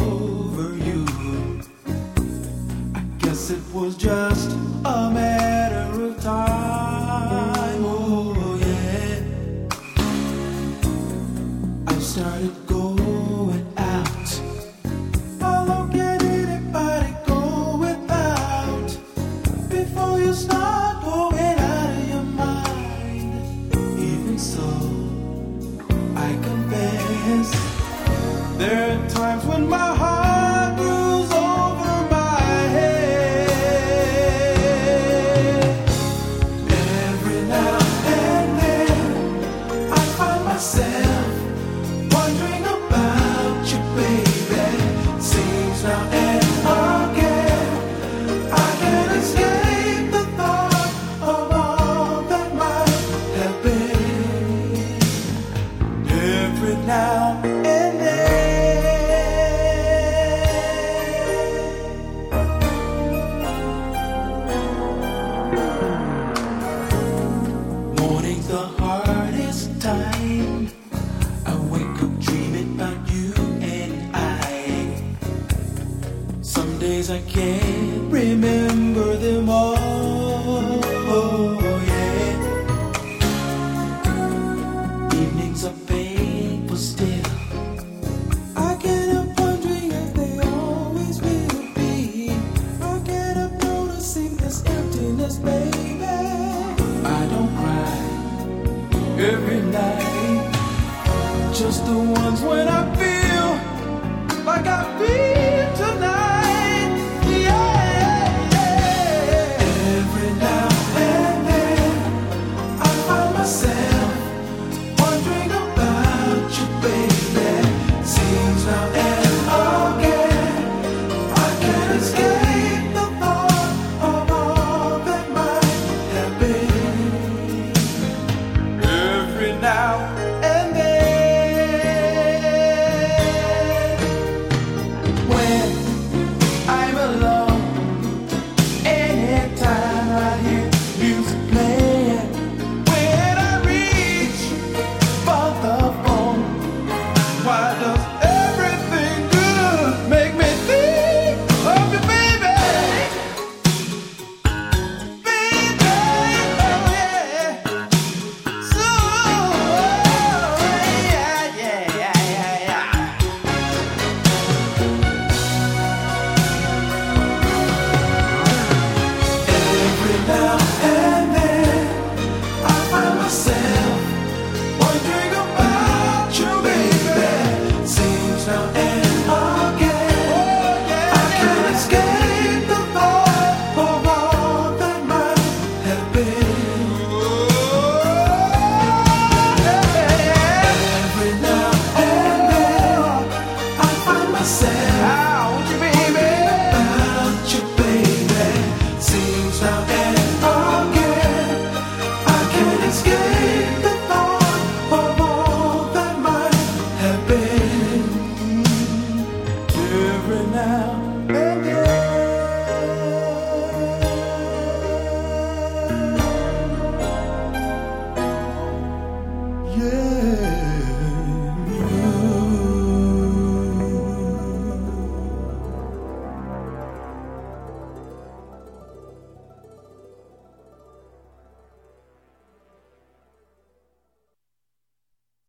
over you. I guess it was just a matter of time. Oh, yeah. I started going out. How long can anybody go without before you start going out of your mind? Even so, I confess. There are times when my heart rules over my head. Every now and then I find myself wondering about you, baby. Seems now and again I can't escape the thought of all that might have been. Every now. Morning's the hardest time. I wake up dreaming about you and I. Some days I can't remember. every night. Just the ones when I feel like I feel. Yeah.